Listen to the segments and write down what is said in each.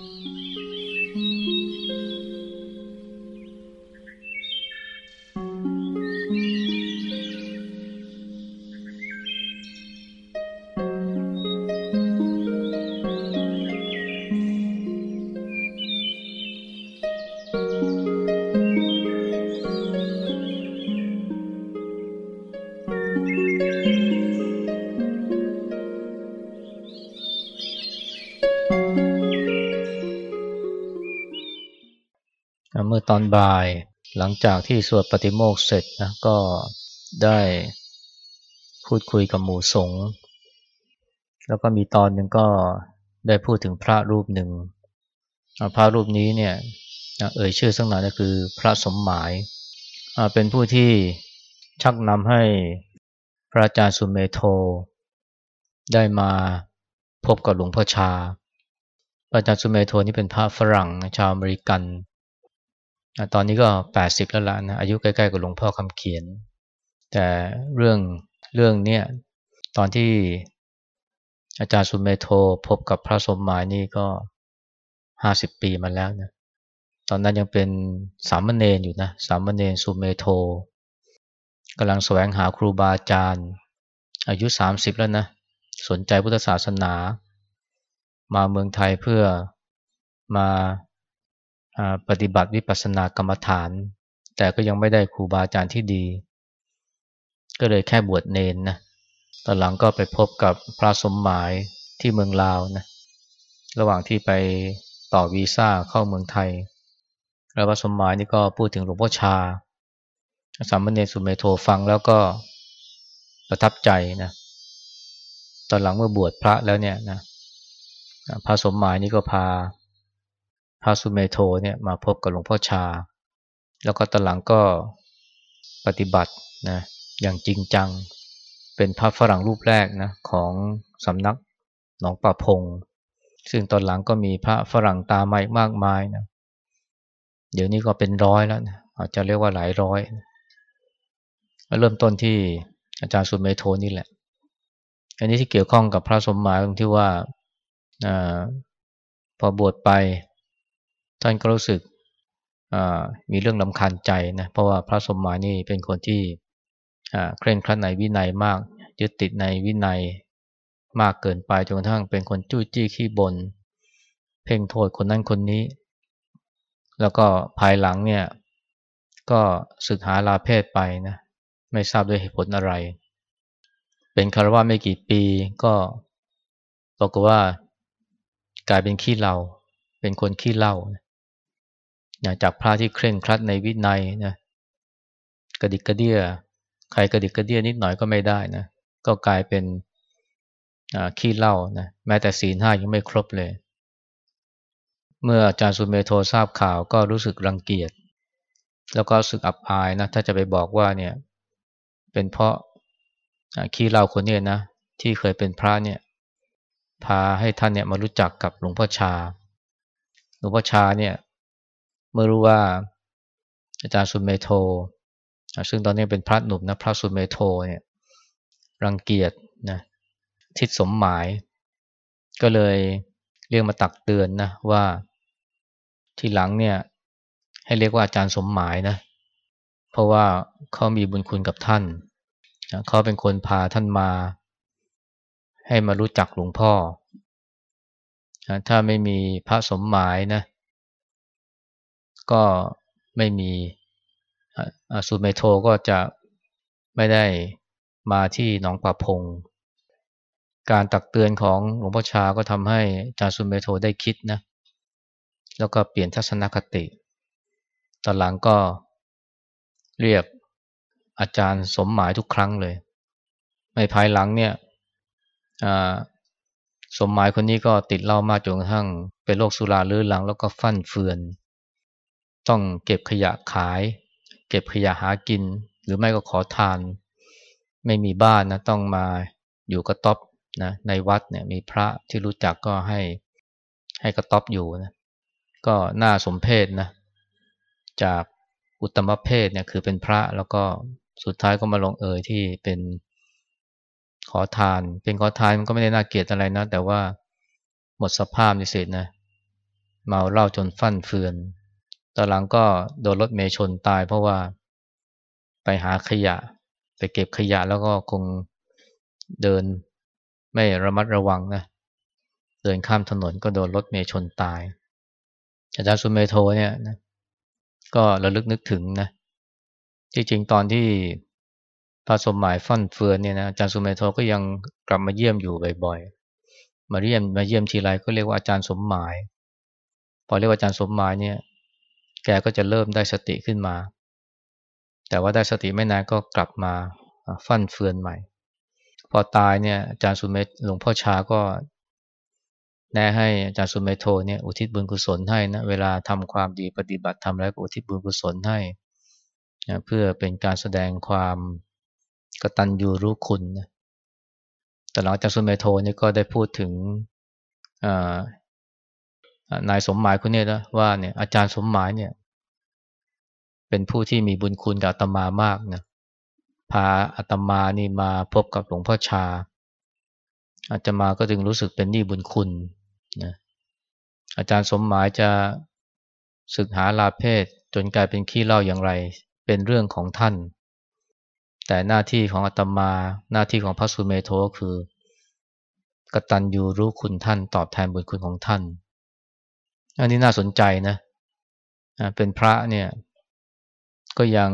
เตอนบ่ายหลังจากที่สวดปฏิโมกเสร็จนะก็ได้พูดคุยกับหมู่สงฆ์แล้วก็มีตอนหนึ่งก็ได้พูดถึงพระรูปหนึ่ง พระรูปนี้เนี่ยเอ่ยชื่อสักหน่อยก็คือพระสมหมาย เป็นผู้ที่ชักนำให้พระอาจารย์สุเมโท ได้มาพบกับหลวงพ่อชา พระอาจารย์สุเมโทนี่เป็นพระฝรั่งชาวอเมริกัน ตอนนี้ก็แปดสิบแล้วล่ะนะอายุใกล้ๆกับหลวงพ่อคำเขียน แต่เรื่องเรื่องเนี้ยตอนที่อาจารย์สุเมโทพบกับพระสมหมายนี่ก็ห้าสิบปีมาแล้วนะตอนนั้นยังเป็นสามเณรอยู่นะสามเณรสุเมโทกำลังแสวงหาครูบาอาจารย์ อายุสามสิบแล้วนะสนใจพุทธศาสนา มาเมืองไทยเพื่อมา ปฏิบัติวิปัสสนากรรมฐาน แต่ก็ยังไม่ได้ครูบาอาจารย์ที่ดี ก็เลยแค่บวชเนนนะตอนหลังก็ไปพบกับพระสมหมายที่เมืองลาวนะระหว่างที่ไปต่อวีซ่าเข้าเมืองไทยแล้วพระสมหมายนี่ก็พูดถึงหลวงพ่อชาสามเณรสุเมโทฟังแล้วก็ประทับใจนะตอนหลังเมื่อบวชพระแล้วเนี่ยนะพระสมหมายนี่ก็พา พระสุเมโทเนี่ยมาพบกับหลวงพ่อชา แล้วก็ตอนหลังก็ปฏิบัตินะอย่างจริงจัง เป็นพระฝรั่งรูปแรกนะของสำนักหนองป่าพง ซึ่งตอนหลังก็มีพระฝรั่งตามมาอีกมากมายนะเดี๋ยวนี้ก็เป็นร้อยแล้วนะอาจจะเรียกว่าหลายร้อย เริ่มต้นที่อาจารย์สุเมโทนี่แหละ อันนี้ที่เกี่ยวข้องกับพระสมหมายตรงที่ว่าอพอบวชไป ท่านก็รู้สึกมีเรื่องลำคาญใจนะเพราะว่าพระสมมานี่เป็นคนที่เคร่งครัดในวินัยมาก ยึดติดในวินัยมากเกินไปจนกระทั่งเป็นคนจู้จี้ขี้บนเพ่งโทษคนนั้นคนนี้ แล้วก็ภายหลังเนี่ยก็ศึกหาลาเพศไปนะไม่ทราบด้วยเหตุผลอะไร เป็นคารวะไม่กี่ปีก็บอกว่า กลายเป็นขี้เราเป็นคนขี้เหล่านะ จากพระที่เคร่งครัดในวินัยนะกระดิกกระเดียใครกระดิกกระเดียนิดหน่อยก็ไม่ได้นะก็กลายเป็นขี้เล่านะแม้แต่ศีลห้ายังไม่ครบเลย เมื่ออาจารย์สุเมโททราบข่าวก็รู้สึกรังเกียจ แล้วก็รู้สึกอับอายนะถ้าจะไปบอกว่าเนี่ยเป็นเพราะขี้เล่าคนนี้นะที่เคยเป็นพระเนี่ยพาให้ท่านเนี่ยมารู้จักกับหลวงพ่อชา หลวงพ่อชาเนี่ย เมื่อรู้ว่าอาจารย์สุเมโท ซึ่งตอนนี้เป็นพระหนุ่มนะพระสุเมโทเนี่ยรังเกียจนะทิศสมหมาย ก็เลยเรียกมาตักเตือนนะว่าที่หลังเนี่ยให้เรียกว่าอาจารย์สมหมายนะเพราะว่าเขามีบุญคุณกับท่านเขาเป็นคนพาท่านมา ให้มารู้จักหลวงพ่อถ้าไม่มีพระสมหมายนะ ก็ไม่มีสุเมโทก็จะไม่ได้มาที่หนองป่าพง การตักเตือนของหลวงพ่อชาก็ทำให้อาจารย์สุเมโทได้คิดนะ แล้วก็เปลี่ยนทัศนคติ ตอนหลังก็เรียกอาจารย์สมหมายทุกครั้งเลย ไม่ภายหลังเนี่ยสมหมายคนนี้ก็ติดเหล้ามากจนกระทั่งเป็นโรคสุราเรื้อรังแล้วก็ฟั่นเฟือน ต้องเก็บขยะขาย เก็บขยะหากิน หรือไม่ก็ขอทาน ไม่มีบ้านนะต้องมาอยู่กระต๊อบนะในวัดเนี่ยมีพระที่รู้จักก็ให้ให้กระต๊อบอยู่นะก็น่าสมเพชนะจากอุตมเพศเนี่ยคือเป็นพระแล้วก็สุดท้ายก็มาลงเอยที่เป็นขอทาน เป็นขอทานมันก็ไม่ได้น่าเกลียดอะไรนะ แต่ว่าหมดสภาพนเสร็จนะเมาเหล้าจนฟั่นเฟือน ตอนหลังก็โดนรถเมย์ชนตาย เพราะว่าไปหาขยะ ไปเก็บขยะแล้วก็คงเดินไม่ระมัดระวังนะเดินข้ามถนนก็โดนรถเมย์ชนตาย อาจารย์สุเมโทเนี่ยนะก็ระลึกนึกถึงนะจริงๆตอนที่พระสมหมายฟั่นเฟือนเนี่ยนะอาจารย์สุเมโทก็ยังกลับมาเยี่ยมอยู่บ่อยๆ มาเยี่ยมมาเยี่ยมทีไรก็เรียกว่าอาจารย์สมหมาย พอเรียกว่าอาจารย์สมหมายเนี่ย แกก็จะเริ่มได้สติขึ้นมา แต่ว่าได้สติไม่นานก็กลับมาฟั่นเฟือนใหม่ พอตายเนี่ยอาจารย์สุเมธหลวงพ่อชาก็แนะให้อาจารย์สุเมโทเนี่ยอุทิศบุญกุศลให้นะเวลาทำความดีปฏิบัติทำแล้วก็อุทิศบุญกุศลให้นะเพื่อเป็นการแสดงความกตัญญูรู้คุณนะแต่หลังจากสุเมโทนี่ก็ได้พูดถึง นายสมหมายคนนี้นะว่าเนี่ยอาจารย์สมหมายเนี่ย เป็นผู้ที่มีบุญคุณกับอาตมามากนะพาอาตมานี่มาพบกับหลวงพ่อชา อาตมาก็จึงรู้สึกเป็นหนี้บุญคุณนะอาจารย์สมหมายจะศึกหาลาเพศจนกลายเป็นขี้เล่าอย่างไร เป็นเรื่องของท่าน แต่หน้าที่ของอาตมาหน้าที่ของพระสุเมโทคือกตัญญูรู้คุณท่านตอบแทนบุญคุณของท่าน อันนี้น่าสนใจนะเป็นพระเนี่ย ก็ยัง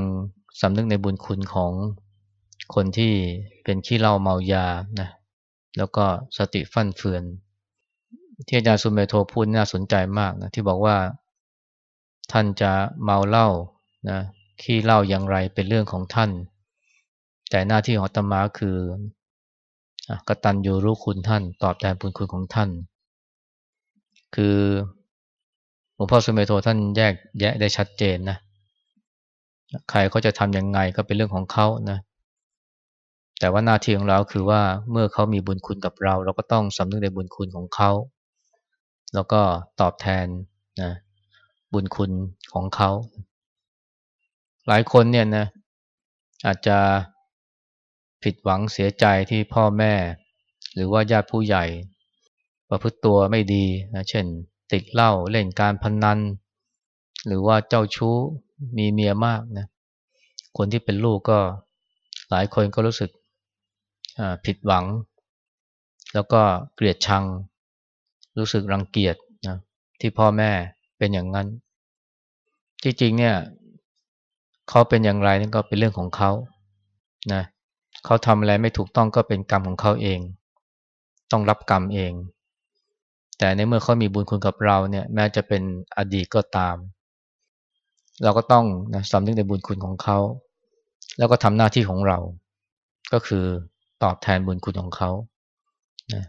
สำนึกในบุญคุณของคนที่เป็นขี้เหล้าเมายานะแล้วก็สติฟั่นเฟือน ที่อาจารย์สุเมโทพูดน่าสนใจมากนะที่บอกว่าท่านจะเมาเหล้านะขี้เหล้าอย่างไรเป็นเรื่องของท่าน แต่หน้าที่ของตมาคือกตัญญูรู้คุณท่าน ตอบแทนบุญคุณของท่าน คือ หลวงพ่อสุเมโทท่านแยกแยะได้ชัดเจนนะใครเขาจะทำยังไงก็เป็นเรื่องของเขานะแต่ว่าหน้าที่ของเราคือว่าเมื่อเขามีบุญคุณกับเรา เราก็ต้องสำนึกในบุญคุณของเขา แล้วก็ตอบแทนนะบุญคุณของเขา หลายคนเนี่ยนะอาจจะผิดหวังเสียใจที่พ่อแม่ หรือว่าญาติผู้ใหญ่ ประพฤติตัวไม่ดีนะเช่น ติดเหล้าเล่นการพนนัน หรือว่าเจ้าชู้มีเมียมากนะคนที่เป็นลูกก็หลายคนก็รู้สึกผิดหวัง แล้วก็เกลียดชัง รู้สึกรังเกียจนะที่พ่อแม่เป็นอย่างนั้น ที่จริงเนี่ยเขาเป็นอย่างไรนั่นก็เป็นเรื่องของเขานะเขาทำอะไรไม่ถูกต้องก็เป็นกรรมของเขาเอง ต้องรับกรรมเอง แต่ในเมื่อเขามีบุญคุณกับเราเนี่ยแม้จะเป็นอดีตก็ตาม เราก็ต้องนะสำนึกในบุญคุณของเขา แล้วก็ทำหน้าที่ของเรา ก็คือตอบแทนบุญคุณของเขานะ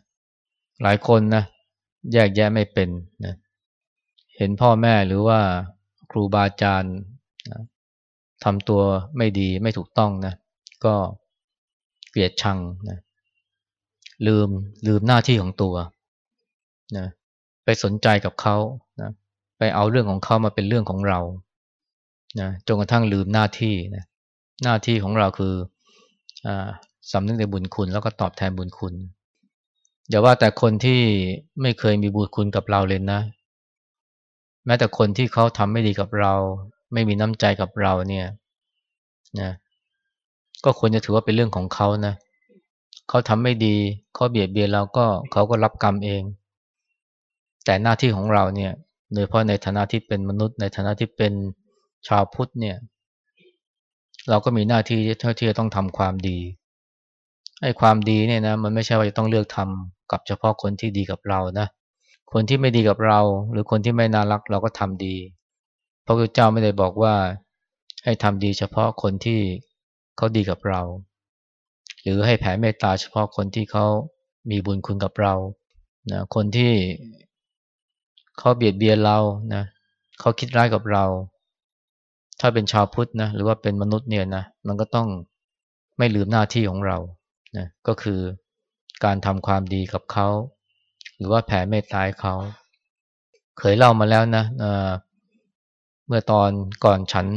หลายคนนะแยกแยะไม่เป็นนะเห็นพ่อแม่หรือว่าครูบาอาจารย์นะทำตัวไม่ดีไม่ถูกต้องนะก็เกลียดชังนะลืมลืมหน้าที่ของตัว นะไปสนใจกับเขานะไปเอาเรื่องของเขามาเป็นเรื่องของเรานะจนกระทั่งลืมหน้าที่นะหน้าที่ของเราคืออสำนึกในบุญคุณ แล้วก็ตอบแทนบุญคุณอย่าว่าแต่คนที่ไม่เคยมีบุญคุณกับเราเลยนะ แม้แต่คนที่เขาทำไม่ดีกับเรา ไม่มีน้ำใจกับเราเนี่ยนะก็ควรจะถือว่าเป็นเรื่องของเขานะเขาทำไม่ดีเขาเบียดเบียนเราก็เขาก็รับกรรมเอง แต่หน้าที่ของเราเนี่ยโดยเฉพาะในฐานะที่เป็นมนุษย์ ในฐานะที่เป็นชาวพุทธเนี่ย เราก็มีหน้าที่ที่จะต้องทำความดีไอ้ความดีเนี่ยนะมันไม่ใช่ว่าจะต้องเลือกทำกับเฉพาะคนที่ดีกับเรานะคนที่ไม่ดีกับเรา หรือคนที่ไม่น่ารักเราก็ทำดีพระพุทธเจ้าไม่ได้บอกว่าให้ทำดีเฉพาะคนที่เขาดีกับเรา หรือให้แผ่เมตตาเฉพาะคนที่เขามีบุญคุณกับเรานะคนที่ เขาเบียดเบียนเรานะเขาคิดร้ายกับเรา ถ้าเป็นชาวพุทธนะหรือว่าเป็นมนุษย์เนี่ยนะมันก็ต้องไม่ลืมหน้าที่ของเรานะก็คือการทำความดีกับเขา หรือว่าแผ่เมตตาเขา เคยเล่ามาแล้วนะเมื่อตอนก่อนฉัน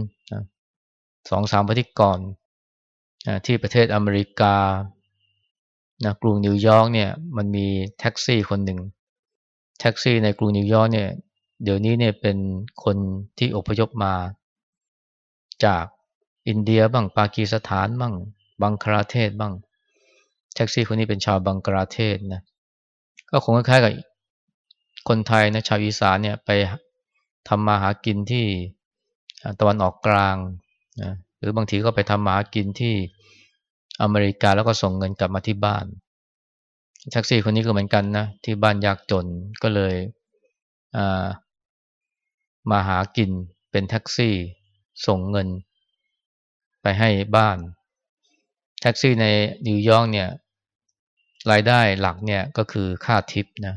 สองสามปีที่ก่อนที่ประเทศอเมริกานะกรุงนิวยอร์กเนี่ยมันมีแท็กซี่คนหนึ่ง แท็กซี่ในกรุงนิวยอร์กเนี่ย เดี๋ยวนี้เนี่ยเป็นคนที่อพยพมา จากอินเดียบ้างปากีสถานบ้างบังคลาเทศบ้าง แท็กซี่คนนี้เป็นชาวบังกลาเทศนะก็คงคล้ายๆกับคนไทยนะชาวอีสานเนี่ยไปทำมาหากินที่ตะวันออกกลางนะหรือบางทีก็ไปทำมาหากินที่อเมริกาแล้วก็ส่งเงินกลับมาที่บ้าน แท็กซี่คนนี้ก็เหมือนกันนะ ที่บ้านยากจนก็เลยมาหากินเป็นแท็กซี่ส่งเงิน ไปให้บ้าน แท็กซี่ในนิวยอร์กเนี่ยรายได้หลักเนี่ยก็คือค่าทิปนะ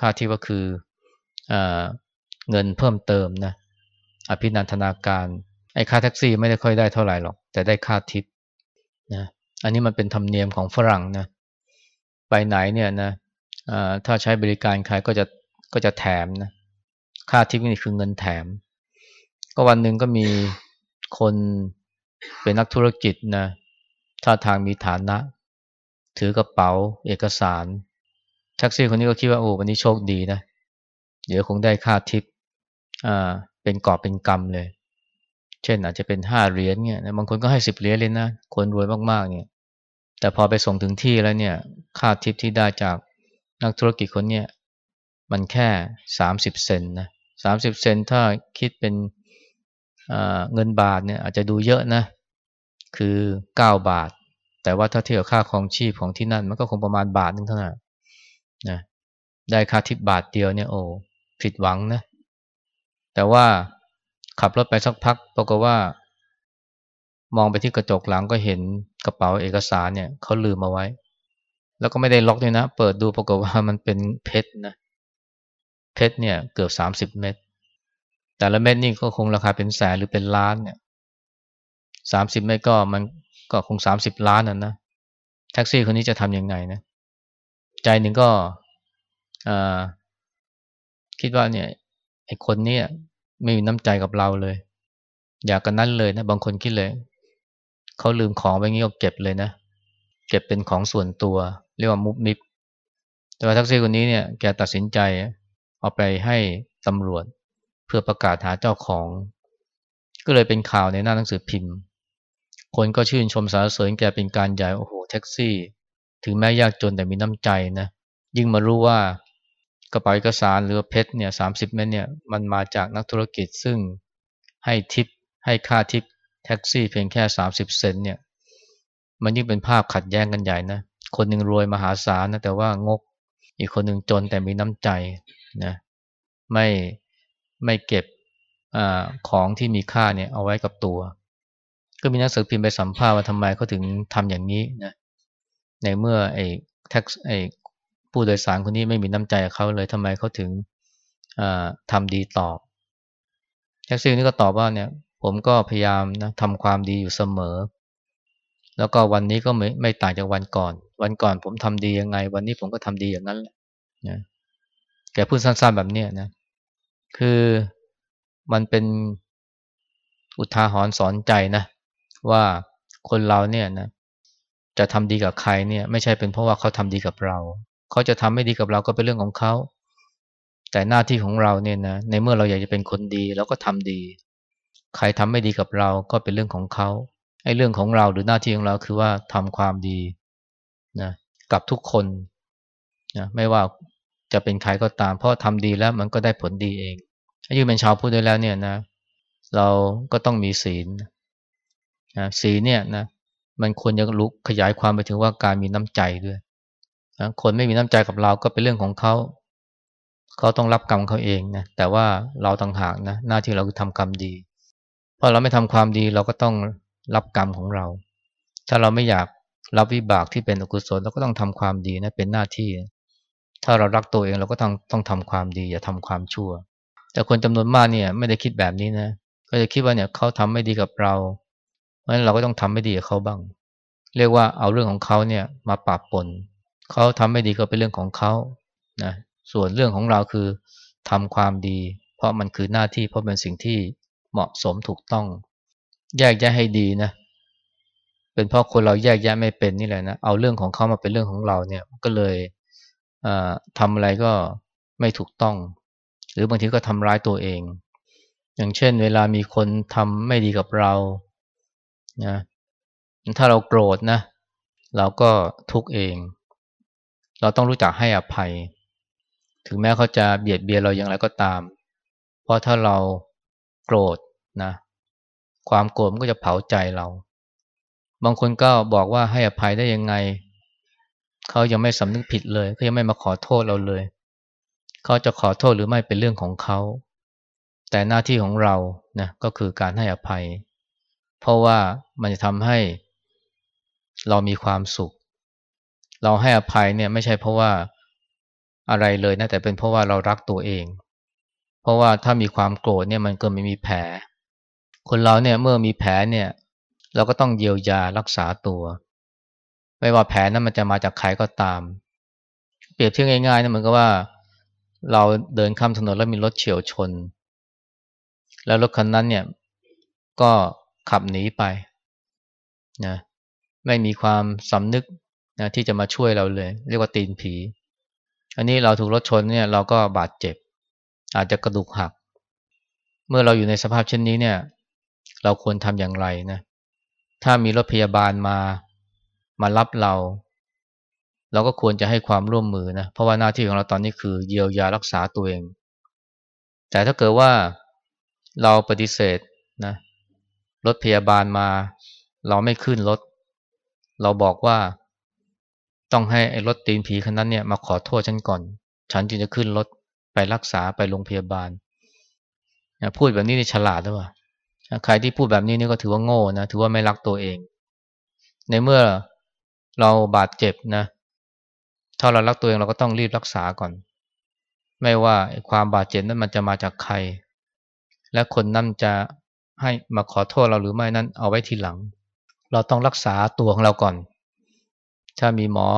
ค่าทิปก็คือเงินเพิ่มเติมนะอภินันทนาการไอ้ค่าแท็กซี่ไม่ได้ค่อยได้เท่าไหร่หรอก แต่ได้ค่าทิปนะอันนี้มันเป็นธรรมเนียมของฝรั่งนะ ไปไหนเนี่ยนะถ้าใช้บริการใครก็จะก็จะแถมนะค่าทิปนี่คือเงินแถม ก็วันหนึ่งก็มีคนเป็นนักธุรกิจนะท่าทางมีฐานะ ถือกระเป๋า เอกสารแท็กซี่คนนี้ก็คิดว่าโอ้วันนี้โชคดีนะ เดี๋ยวคงได้ค่าทิปอ่าเป็นกอบเป็นกำเลย เช่นอาจจะเป็นห้าเหรียญเนี่ยบางคนก็ให้สิบเหรียญเลยนะคนรวยมากๆเนี่ย แต่พอไปส่งถึงที่แล้วเนี่ยค่าทิปที่ได้จากนักธุรกิจคนเนี้ยมันแค่สามสิบเซนนะสามสิบเซนถ้าคิดเป็นเงินบาทเนี่ยอาจจะดูเยอะนะ คือเก้าบาท แต่ว่าถ้าเทียบค่าครองชีพของที่นั่น มันก็คงประมาณบาทนึงเท่านั้นนะได้ค่าทิปบาทเดียวเนี่ยโอ้ผิดหวังนะ แต่ว่าขับรถไปสักพักปรากฏว่า มองไปที่กระจกหลังก็เห็น กระเป๋าเอกสารเนี่ยเขาลืมมาไว้ แล้วก็ไม่ได้ล็อกด้วยนะ เปิดดูปรากฏว่ามันเป็นเพชรนะเพชรเนี่ยเกือบสามสิบเม็ดแต่ละเม็ดนี่ก็คงราคาเป็นแสนหรือเป็นล้านเนี่ยสามสิบเม็ดก็มันก็คงสามสิบล้านอะนะแท็กซี่คนนี้จะทำยังไงนะใจหนึ่งก็คิดว่าเนี่ยไอ้คนนี้ไม่มีน้ำใจกับเราเลย อยากกันนั้นเลยนะบางคนคิดเลย เขาลืมของไปงี้ก็เก็บเลยนะ เก็บเป็นของส่วนตัว เรียกว่ามุบมิบ แต่ว่าแท็กซี่คนนี้เนี่ยแกตัดสินใจเอาไปให้ตำรวจเพื่อประกาศหาเจ้าของ ก็เลยเป็นข่าวในหน้าหนังสือพิมพ์ คนก็ชื่นชมสรรเสริญแกเป็นการใหญ่โอ้โหแท็กซี่ ถึงแม้ยากจนแต่มีน้ำใจนะยิ่งมารู้ว่ากระเป๋าเอกสารหรือเพชรเนี่ยสามสิบเม็ดเนี่ยมันมาจากนักธุรกิจซึ่งให้ทิปให้ค่าทิป แท็กซี่เพียงแค่สามสิบเซนเนี่ย มันยิ่งเป็นภาพขัดแย้งกันใหญ่นะ คนหนึ่งรวยมหาศาลนะแต่ว่างก อีกคนหนึ่งจนแต่มีน้ำใจนะไม่ไม่เก็บอของที่มีค่าเนี่ยเอาไว้กับตัว ก็มีนักสืบพิมพ์ไปสัมภาษณ์ว่าทำไมเขาถึงทำอย่างนี้นะในเมื่อไอ้แท็กไอ้ผู้โดยสารคนนี้ไม่มีน้ำใจเขาเลยทำไมเขาถึงทำดีตอบแท็กซี่นี่ก็ตอบว่าเนี่ย ผมก็พยายามนะทำความดีอยู่เสมอ แล้วก็วันนี้ก็ไม่ไม่ต่างจากวันก่อน วันก่อนผมทำดียังไง วันนี้ผมก็ทำดีอย่างนั้นแหละนะแกพูดสั้นๆแบบนี้นะ คือมันเป็นอุทาหรณ์สอนใจนะ ว่าคนเราเนี่ยนะจะทำดีกับใครเนี่ยไม่ใช่เป็นเพราะว่าเขาทำดีกับเรา เขาจะทำไม่ดีกับเราก็เป็นเรื่องของเขา แต่หน้าที่ของเราเนี่ยนะในเมื่อเราอยากจะเป็นคนดีเราก็ทำดี ใครทำไม่ดีกับเราก็เป็นเรื่องของเขาไอ้เรื่องของเราหรือหน้าที่ของเราคือว่าทำความดีนะกับทุกคนนะไม่ว่าจะเป็นใครก็ตาม เพราะทำดีแล้วมันก็ได้ผลดีเองอายุเป็นชาวพุทธด้วยแล้วเนี่ยนะ เราก็ต้องมีศีลนะศีลเนี่ยนะมันควรจะลุกขยายความไปถึงว่าการมีน้ำใจด้วยนะคนไม่มีน้ำใจกับเราก็เป็นเรื่องของเขาเขาต้องรับกรรมเขาเองนะแต่ว่าเราต่างหากนะหน้าที่เราคือทำกรรมดี เพราเราไม่ทำความดีเราก็ต้องรับกรรมของเรา ถ้าเราไม่อยากรับวิบากที่เป็นอกุศลเราก็ต้องทำความดีนะเป็นหน้าที่ ถ้าเรารักตัวเองเราก็ต้องต้องทำความดีอย่าทำความชั่ว แต่คนจำนวนมากเนี่ยไม่ได้คิดแบบนี้นะก็จะคิดว่าเนี่ยเขาทำไม่ดีกับเรา เพราะฉะนั้นเราก็ต้องทำไม่ดีกับเขาบ้าง เรียกว่าเอาเรื่องของเขาเนี่ยมาปรับปนเขาทำไม่ดีก็เป็นเรื่องของเขานะส่วนเรื่องของเราคือทำความดี เพราะมันคือหน้าที่เพราะเป็นสิ่งที่ เหมาะสมถูกต้อง แยกแยะให้ดีนะ เป็นเพราะคนเราแยกแยะไม่เป็นนี่แหละนะเอาเรื่องของเขามาเป็นเรื่องของเราเนี่ยก็เลยทำอะไรก็ไม่ถูกต้อง หรือบางทีก็ทำร้ายตัวเอง อย่างเช่น เวลามีคนทำไม่ดีกับเรานะถ้าเราโกรธนะ เราก็ทุกเอง เราต้องรู้จักให้อภัย ถึงแม้เขาจะเบียดเบียนเราอย่างไรก็ตาม เพราะถ้าเราโกรธ นะความโกรธมันก็จะเผาใจเรา บางคนก็บอกว่าให้อภัยได้ยังไง เขายังไม่สำนึกผิดเลยเขายังไม่มาขอโทษเราเลย เขาจะขอโทษหรือไม่เป็นเรื่องของเขา แต่หน้าที่ของเรานะก็คือการให้อภัย เพราะว่ามันจะทำให้เรามีความสุข เราให้อภัยเนี่ยไม่ใช่เพราะว่าอะไรเลยนะแต่เป็นเพราะว่าเรารักตัวเอง เพราะว่าถ้ามีความโกรธเนี่ยมันก็ไม่มีแผล คนเราเนี่ยเมื่อมีแผลเนี่ย เราก็ต้องเยียวยารักษาตัว ไม่ว่าแผลนั้นมันจะมาจากใครก็ตาม เปรียบเทียบง่ายๆนะเหมือนกับว่า เราเดินข้ามถนนแล้วมีรถเฉียวชน แล้วรถคันนั้นเนี่ย ก็ขับหนีไปนะไม่มีความสำนึกนะที่จะมาช่วยเราเลย เรียกว่าตีนผี อันนี้เราถูกรถชนเนี่ยเราก็บาดเจ็บ อาจจะกระดูกหัก เมื่อเราอยู่ในสภาพเช่นนี้เนี่ย เราควรทำอย่างไรนะ ถ้ามีรถพยาบาลมามารับเรา เราก็ควรจะให้ความร่วมมือนะ เพราะว่าหน้าที่ของเราตอนนี้คือเยียวยารักษาตัวเอง แต่ถ้าเกิดว่าเราปฏิเสธนะรถพยาบาลมา เราไม่ขึ้นรถ เราบอกว่าต้องให้ไอ้รถตีนผีคันนั้นเนี่ยมาขอโทษฉันก่อน ฉันจึงจะขึ้นรถไปรักษาไปโรงพยาบาล พูดแบบนี้นี่ฉลาดหรือเปล่า ใครที่พูดแบบนี้นี่ก็ถือว่าโง่นะถือว่าไม่รักตัวเอง ในเมื่อเราบาดเจ็บนะถ้าเรารักตัวเองเราก็ต้องรีบรักษาก่อน ไม่ว่าความบาดเจ็บนั้นมันจะมาจากใคร และคนนั้นจะให้มาขอโทษเราหรือไม่นั้นเอาไว้ทีหลัง เราต้องรักษาตัวของเราก่อน ถ้ามีหมอ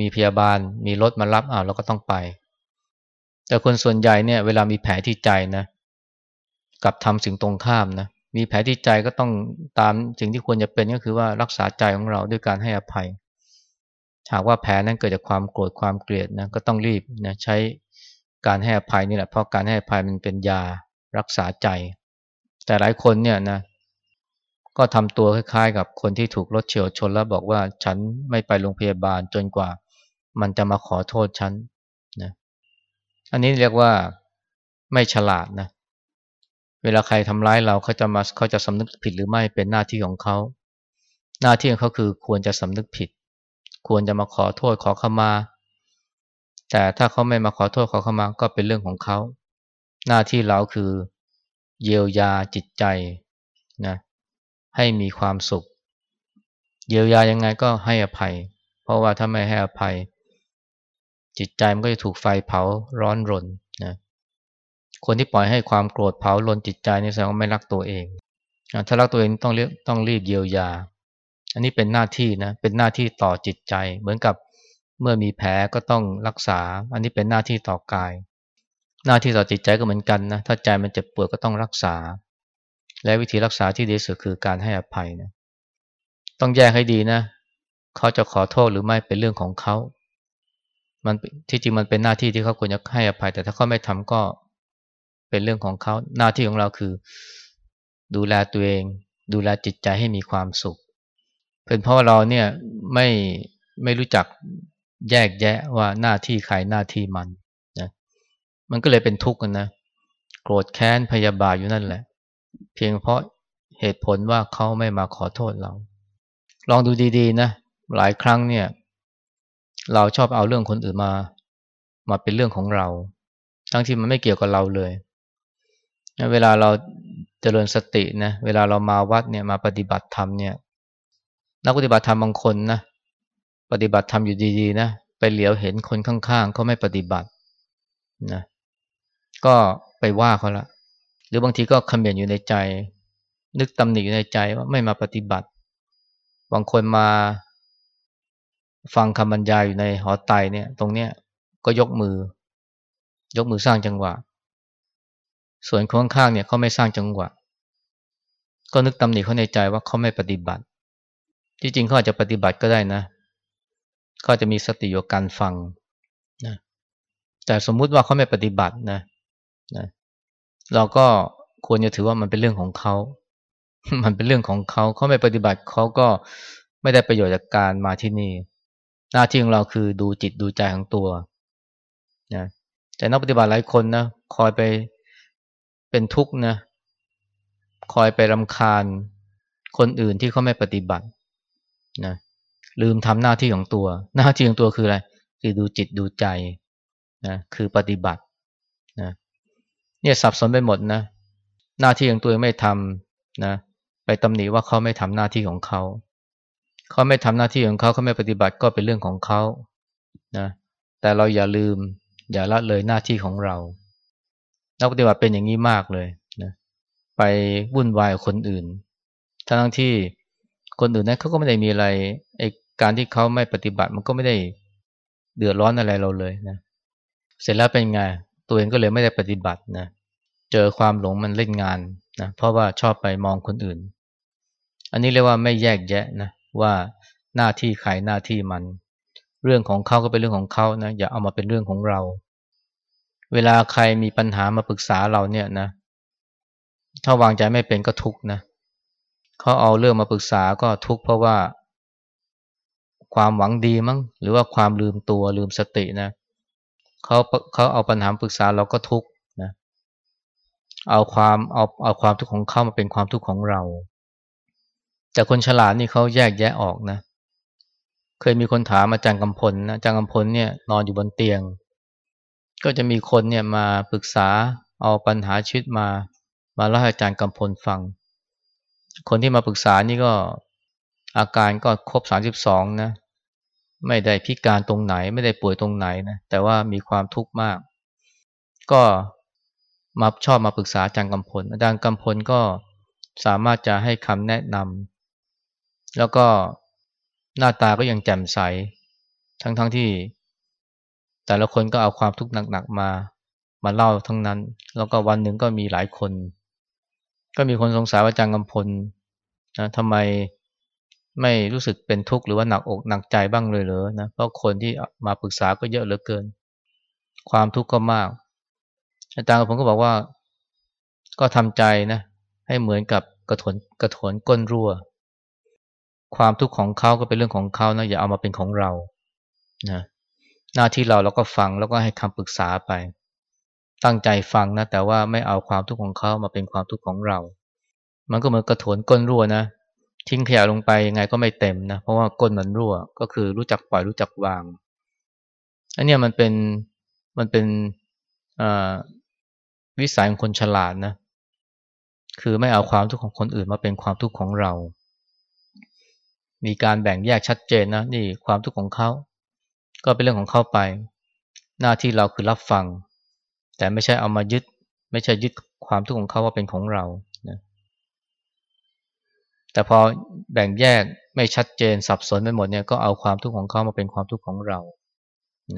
มีพยาบาล มีรถมารับอ่าเราก็ต้องไป แต่คนส่วนใหญ่เนี่ยเวลามีแผลที่ใจนะกับทำสิ่งตรงข้ามนะ มีแผลที่ใจก็ต้องตามสิ่งที่ควรจะเป็นก็คือว่ารักษาใจของเราด้วยการให้อภัย หากว่าแผลนั้นเกิดจากความโกรธความเกลียดนะก็ต้องรีบนะใช้การให้อภัยนี่แหละเพราะการให้อภัยมันเป็นยารักษาใจ แต่หลายคนเนี่ยนะก็ทำตัวคล้ายๆ กับคนที่ถูกรถเฉียวชนแล้วบอกว่าฉันไม่ไปโรงพยาบาลจนกว่า มันจะมาขอโทษฉันนะอันนี้เรียกว่าไม่ฉลาดนะ เวลาใครทำร้ายเราเขาจะมาเขาจะสำนึกผิดหรือไม่เป็นหน้าที่ของเขา หน้าที่ของเขาคือควรจะสำนึกผิด ควรจะมาขอโทษขอขมา แต่ถ้าเขาไม่มาขอโทษขอขมาก็เป็นเรื่องของเขา หน้าที่เราคือเยียวยาจิตใจนะให้มีความสุข เยียวยายังไงก็ให้อภัย เพราะว่าถ้าไม่ให้อภัย จิตใจมันก็จะถูกไฟเผาร้อนรน คนที่ปล่อยให้ความโกรธเผาลนจิตใจนี่แสดงว่าไม่รักตัวเอง ถ้ารักตัวเองต้องเรียกต้องรีบเยียวยา อันนี้เป็นหน้าที่นะ เป็นหน้าที่ต่อจิตใจ เหมือนกับเมื่อมีแผลก็ต้องรักษา อันนี้เป็นหน้าที่ต่อกาย หน้าที่ต่อจิตใจก็เหมือนกันนะ ถ้าใจมันเจ็บปวดก็ต้องรักษา และวิธีรักษาที่ดีสุดคือการให้อภัยนะ ต้องแยกให้ดีนะ เขาจะขอโทษหรือไม่เป็นเรื่องของเขา มันที่จริงมันเป็นหน้าที่ที่เขาควรจะให้อภัย แต่ถ้าเขาไม่ทำก็ เป็นเรื่องของเขาหน้าที่ของเราคือ ดูแลตัวเอง ดูแลจิตใจให้มีความสุข เป็นเพราะเราเนี่ยไม่ไม่รู้จักแยกแยะว่าหน้าที่ใครหน้าที่มันนะมันก็เลยเป็นทุกข์กันนะ โกรธแค้นพยาบาทอยู่นั่นแหละ เพียงเพราะเหตุผลว่าเขาไม่มาขอโทษเรา ลองดูดีๆนะ หลายครั้งเนี่ย เราชอบเอาเรื่องคนอื่นมา มาเป็นเรื่องของเรา ทั้งที่มันไม่เกี่ยวกับเราเลย เวลาเราเจริญสตินะเวลาเรามาวัดเนี่ยมาปฏิบัติธรรมเนี่ยนักปฏิบัติธรรมบางคนนะปฏิบัติธรรมอยู่ดีๆนะไปเหลียวเห็นคนข้างๆเขาไม่ปฏิบัตินะก็ไปว่าเขาละหรือบางทีก็คำเมนอยู่ในใจ นึกตำหนิอยู่ในใจว่าไม่มาปฏิบัติ บางคนมาฟังคำบรรยายอยู่ในหอไตเนี่ย ตรงเนี้ยก็ยกมือ ยกมือสร้างจังหวะ ส่วนคนข้างๆเนี่ยเขาไม่สร้างจังหวะ ก็นึกตำหนิเขาในใจว่าเขาไม่ปฏิบัติ ที่จริงเขาอาจจะปฏิบัติก็ได้นะเขาจะมีสติอยู่การฟังนะแต่สมมุติว่าเขาไม่ปฏิบัตินะนะเราก็ควรจะถือว่ามันเป็นเรื่องของเขา มันเป็นเรื่องของเขาเขาไม่ปฏิบัติเขาก็ไม่ได้ประโยชน์จากการมาที่นี่ หน้าที่ของเราคือดูจิตดูใจของตัวนะแต่นักปฏิบัติหลายคนนะคอยไป เป็นทุกข์นะคอยไปรำคาญคนอื่นที่เขาไม่ปฏิบัตินะลืมทำหน้าที่ของตัว หน้าที่ของตัวคืออะไร คือดูจิตดูใจนะคือปฏิบัตินะเนี่ยสับสนไปหมดนะหน้าที่ของตัวไม่ทำนะไปตำหนิว่าเขาไม่ทำหน้าที่ของเขาเขาไม่ทำหน้าที่ของเขาเขาไม่ปฏิบัติก็เป็นเรื่องของเขานะแต่เราอย่าลืม อย่าละเลยหน้าที่ของเรา นักปฏิบัติเป็นอย่างนี้มากเลยนะไปวุ่นวายคนอื่น ทั้งที่คนอื่นนั้นเขาก็ไม่ได้มีอะไรไอการที่เขาไม่ปฏิบัติมันก็ไม่ได้เดือดร้อนอะไรเราเลยนะ เสร็จแล้วเป็นไง ตัวเองก็เลยไม่ได้ปฏิบัตินะ เจอความหลงมันเล่นงานนะ เพราะว่าชอบไปมองคนอื่น อันนี้เรียกว่าไม่แยกแยะนะว่าหน้าที่ใครหน้าที่มัน เรื่องของเขาก็เป็นเรื่องของเขานะ อย่าเอามาเป็นเรื่องของเรา เวลาใครมีปัญหามาปรึกษาเราเนี่ยนะ ถ้าวางใจไม่เป็นก็ทุกข์นะเขาเอาเรื่องมาปรึกษาก็ทุกข์เพราะว่า ความหวังดีมั้งหรือว่าความลืมตัวลืมสตินะเขาเขาเอาปัญหาปรึกษาเราก็ทุกข์นะเอาความเอาเอาความทุกข์ของเขามาเป็นความทุกข์ของเรา แต่คนฉลาดนี่เขาแยกแยะออกนะ เคยมีคนถามอาจารย์กำพลนะอาจารย์กำพลเนี่ยนอนอยู่บนเตียง ก็จะมีคนเนี่ยมาปรึกษาเอาปัญหาชีวิตมา มาเล่าให้อาจารย์กำพลฟัง คนที่มาปรึกษานี่ก็อาการก็ครบสามสิบสองนะ ไม่ได้พิการตรงไหน ไม่ได้ป่วยตรงไหนนะ แต่ว่ามีความทุกข์มาก ก็มาชอบมาปรึกษาอาจารย์กำพล อาจารย์กำพลก็สามารถจะให้คำแนะนำแล้วก็หน้าตาก็ยังแจ่มใส ทั้งๆทที่ แต่ละคนก็เอาความทุกข์หนักๆมา มาเล่าทั้งนั้น แล้วก็วันหนึ่งก็มีหลายคน ก็มีคนสงสัยว่าจารย์กำพลนะทำไมไม่รู้สึกเป็นทุกข์หรือว่าหนักอกหนักใจบ้างเลยเหรอนะเพราะคนที่มาปรึกษาก็เยอะเหลือเกิน ความทุกข์ก็มาก อาจารย์ผมก็บอกว่า ก็ทำใจนะให้เหมือนกับกระถนกระถนก้นรั่ว ความทุกข์ของเขาก็เป็นเรื่องของเขานะอย่าเอามาเป็นของเรานะ หน้าที่เราเราก็ฟังแล้วก็ให้คำปรึกษาไป ตั้งใจฟังนะ แต่ว่าไม่เอาความทุกข์ของเขามาเป็นความทุกข์ของเรา มันก็เหมือนกระถนก้นรั่วนะทิ้งขยะลงไปยังไงก็ไม่เต็มนะ เพราะว่าก้นมันรั่ว ก็คือรู้จักปล่อยรู้จักวาง อันนี้มันเป็นมันเป็นวิสัยของคนฉลาดนะ คือไม่เอาความทุกข์ของคนอื่นมาเป็นความทุกข์ของเรา มีการแบ่งแยกชัดเจนนะ นี่ความทุกข์ของเขา ก็เป็นเรื่องของเขาไป หน้าที่เราคือรับฟัง แต่ไม่ใช่เอามายึด ไม่ใช่ยึดความทุกข์ของเขาว่าเป็นของเรานะแต่พอแบ่งแยกไม่ชัดเจนสับสนไปหมดเนี่ยก็เอาความทุกข์ของเขามาเป็นความทุกข์ของเรา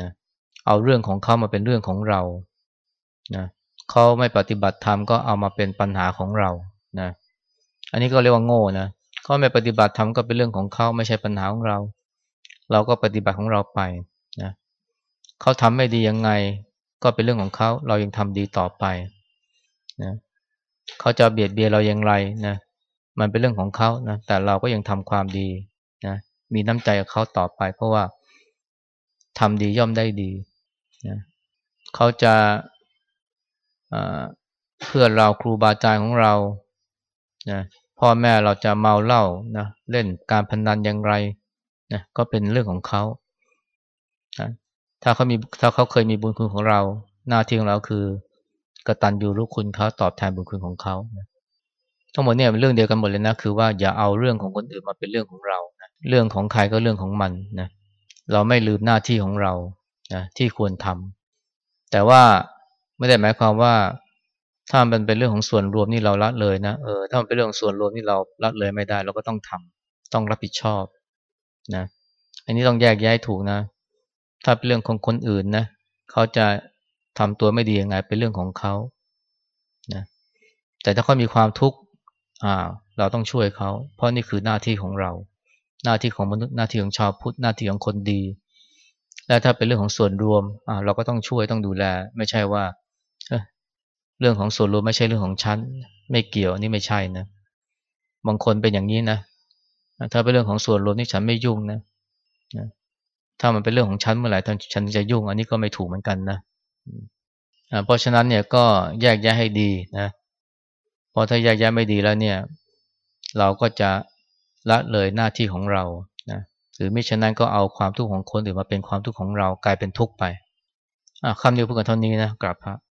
นะเอาเรื่องของเขามาเป็นเรื่องของเรานะเขาไม่ปฏิบัติธรรมก็เอามาเป็นปัญหาของเรานะอันนี้ก็เรียกว่าโง่นะเขาไม่ปฏิบัติธรรมก็เป็นเรื่องของเขาไม่ใช่ปัญหาของเรา เราก็ปฏิบัติของเราไป นะเขาทำไม่ดียังไง ก็เป็นเรื่องของเขา เรายังทำดีต่อไปนะเขาจะเบียดเบียนเราอย่างไรนะมันเป็นเรื่องของเขานะแต่เราก็ยังทำความดีนะมีน้ำใจกับเขาต่อไป เพราะว่าทำดีย่อมได้ดีนะเขาจะเพื่อเราครูบาอาจารย์ของเรานะพ่อแม่เราจะเมาเหล้านะเล่นการพนันอย่างไรนะก็เป็นเรื่องของเขา ถ้าเขามีถ้าเขาเคยมีบุญคุณของเรา หน้าที่ของเราคือกตัญญูรู้คุณเขาตอบแทนบุญคุณของเขานะทั้งหมดเนี่ยเป็นเรื่องเดียวกันหมดเลยนะคือว่าอย่าเอาเรื่องของคนอื่นมาเป็นเรื่องของเรานะเรื่องของใครก็เรื่องของมันนะเราไม่ลืมหน้าที่ของเรานะที่ควรทำแต่ว่าไม่ได้หมายความว่าถ้ามันเป็นเรื่องของส่วนรวมนี่เราละเลยนะเออถ้ามันเป็นเรื่องส่วนรวมนี่เราละเลยไม่ได้ เราก็ต้องทำต้องรับผิดชอบนะอันนี้ต้องแยกแยะถูกนะ ถ้าเป็นเรื่องของคนอื่นนะเขาจะทำตัวไม่ดียังไงเป็นเรื่องของเขานะแต่ถ้าเขามีความทุกข์อ่าเราต้องช่วยเขา เพราะนี่คือหน้าที่ของเรา หน้าที่ของมนุษย์หน้าที่ของชาวพุทธหน้าที่ของคนดี และถ้าเป็นเรื่องของส่วนรวมอ่าเราก็ต้องช่วยต้องดูแล ไม่ใช่ว่าเรื่องของส่วนรวมไม่ใช่เรื่องของฉันไม่เกี่ยวนี่ไม่ใช่นะบางคนเป็นอย่างนี้นะถ้าเป็นเรื่องของส่วนรวมนี่ฉันไม่ยุ่งนะนะ ถ้ามันเป็นเรื่องของฉันเมื่อไหร่ท่านฉันจะยุ่ง อันนี้ก็ไม่ถูกเหมือนกันนะเพราะฉะนั้นเนี่ยก็แยกแยะให้ดีนะพอถ้าแยกแยะไม่ดีแล้วเนี่ย เราก็จะละเลยหน้าที่ของเรานะหรือไม่ฉะนั้นก็เอาความทุกข์ของคนอื่นมาเป็นความทุกข์ของเรากลายเป็นทุกข์ไปคำเดียวพูดกันเท่านี้นะกราบพระ